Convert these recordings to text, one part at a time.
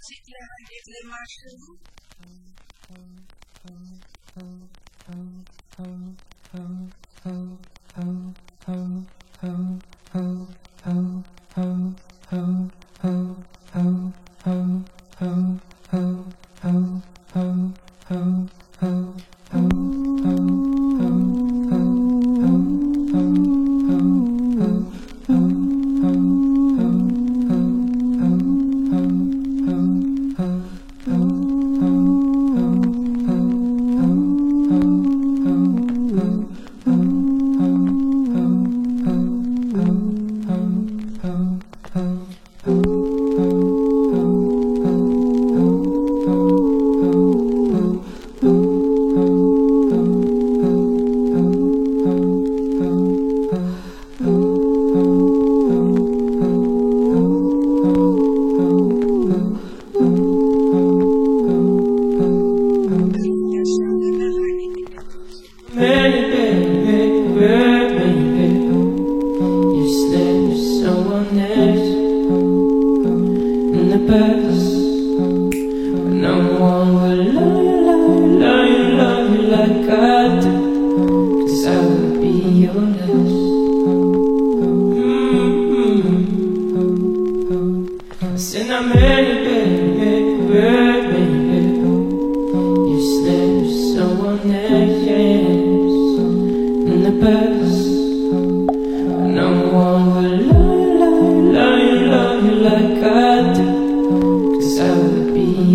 c'est avec les marches You neige. On ne peut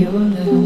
Runde.